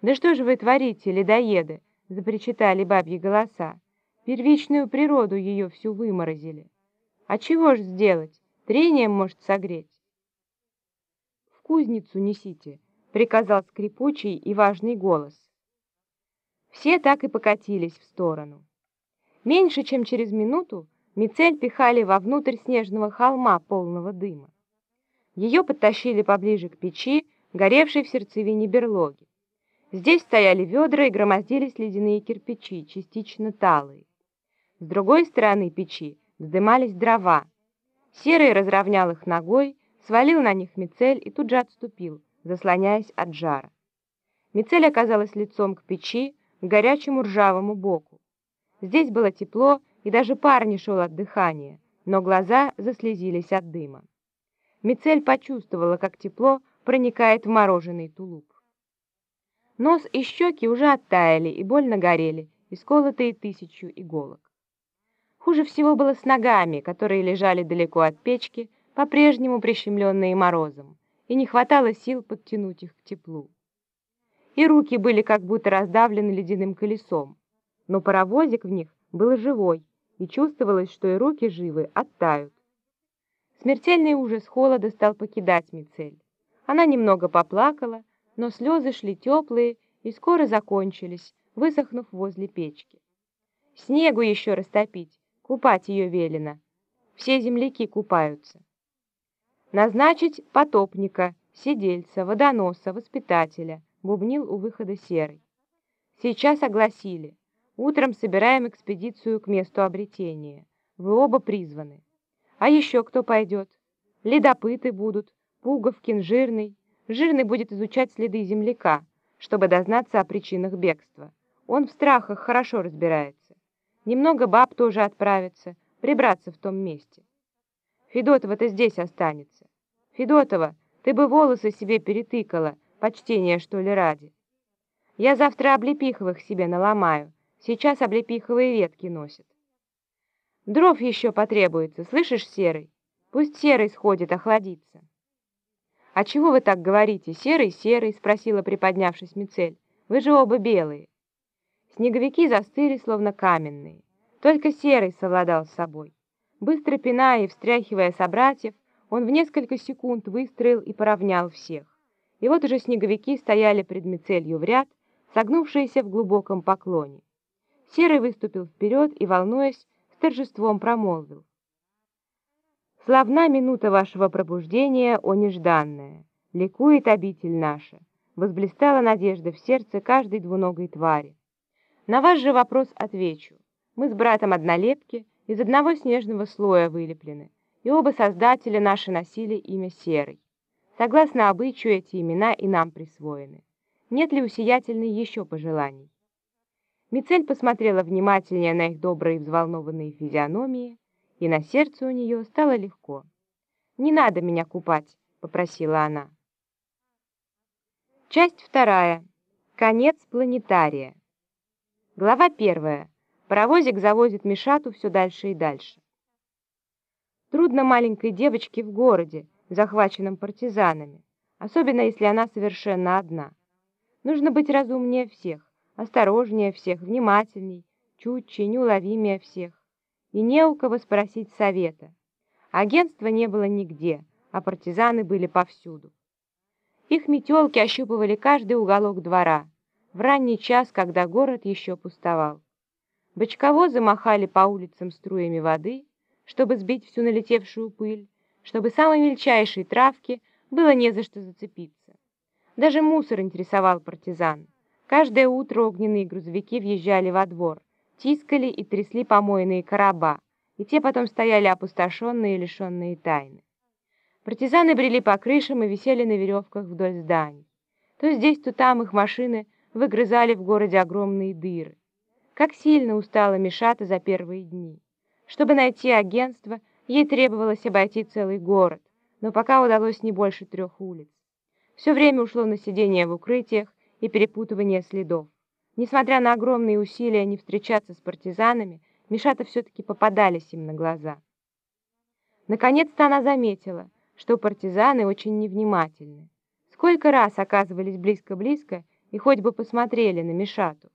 «Да что же вы творите, ледоеды?» — запричитали бабьи голоса. «Первичную природу ее всю выморозили. А чего ж сделать? Трением может согреть». «В кузницу несите», — приказал скрипучий и важный голос. Все так и покатились в сторону. Меньше чем через минуту Мицель пихали вовнутрь снежного холма, полного дыма. Ее подтащили поближе к печи, горевшей в сердцевине берлоги. Здесь стояли ведра и громоздились ледяные кирпичи, частично талые. С другой стороны печи вздымались дрова. Серый разровнял их ногой, свалил на них мицель и тут же отступил, заслоняясь от жара. Мицель оказалась лицом к печи, к горячему ржавому боку. Здесь было тепло, и даже пар не шел от дыхания, но глаза заслезились от дыма. Мицель почувствовала, как тепло проникает в мороженый тулуп. Нос и щеки уже оттаяли и больно горели, исколотые тысячу иголок. Хуже всего было с ногами, которые лежали далеко от печки, по-прежнему прищемленные морозом, и не хватало сил подтянуть их к теплу. И руки были как будто раздавлены ледяным колесом, но паровозик в них был живой, и чувствовалось, что и руки живы, оттают. Смертельный ужас холода стал покидать Мицель. Она немного поплакала, но слезы шли теплые и скоро закончились, высохнув возле печки. Снегу еще растопить, купать ее велено. Все земляки купаются. Назначить потопника, сидельца, водоноса, воспитателя, бубнил у выхода серый. Сейчас огласили. Утром собираем экспедицию к месту обретения. Вы оба призваны. А еще кто пойдет? Ледопыты будут, Пуговкин, Жирный. Жирный будет изучать следы земляка, чтобы дознаться о причинах бегства. Он в страхах хорошо разбирается. Немного баб тоже отправится, прибраться в том месте. Федотова-то здесь останется. Федотова, ты бы волосы себе перетыкала, почтение, что ли, ради. Я завтра облепиховых себе наломаю, сейчас облепиховые ветки носят. Дров еще потребуется, слышишь, Серый? Пусть Серый сходит, охладиться. «А чего вы так говорите? Серый, серый?» — спросила, приподнявшись Мицель. «Вы же оба белые». Снеговики застыли, словно каменные. Только серый совладал с собой. Быстро пиная и встряхивая собратьев, он в несколько секунд выстроил и поравнял всех. И вот уже снеговики стояли пред Мицелью в ряд, согнувшиеся в глубоком поклоне. Серый выступил вперед и, волнуясь, с торжеством промолвил. Славна минута вашего пробуждения, о нежданная! Ликует обитель наша, возблистала надежда в сердце каждой двуногой твари. На ваш же вопрос отвечу. Мы с братом однолепки, из одного снежного слоя вылеплены, и оба создателя наши носили имя Серый. Согласно обычаю, эти имена и нам присвоены. Нет ли у сиятельной еще пожеланий? Мицель посмотрела внимательнее на их добрые взволнованные физиономии, и на сердце у нее стало легко. «Не надо меня купать», — попросила она. Часть вторая. Конец планетария. Глава первая. Паровозик завозит Мишату все дальше и дальше. Трудно маленькой девочке в городе, захваченном партизанами, особенно если она совершенно одна. Нужно быть разумнее всех, осторожнее всех, внимательней, чутче, неуловимее всех и не у кого спросить совета. Агентства не было нигде, а партизаны были повсюду. Их метелки ощупывали каждый уголок двора, в ранний час, когда город еще пустовал. Бочковозы махали по улицам струями воды, чтобы сбить всю налетевшую пыль, чтобы самой мельчайшей травки было не за что зацепиться. Даже мусор интересовал партизан. Каждое утро огненные грузовики въезжали во двор тискали и трясли помойные короба, и те потом стояли опустошенные и лишенные тайны. Партизаны брели по крышам и висели на веревках вдоль зданий. То здесь, то там их машины выгрызали в городе огромные дыры. Как сильно устала Мишата за первые дни. Чтобы найти агентство, ей требовалось обойти целый город, но пока удалось не больше трех улиц. Все время ушло на сидение в укрытиях и перепутывание следов. Несмотря на огромные усилия не встречаться с партизанами, Мишата все-таки попадались им на глаза. Наконец-то она заметила, что партизаны очень невнимательны. Сколько раз оказывались близко-близко и хоть бы посмотрели на Мишату.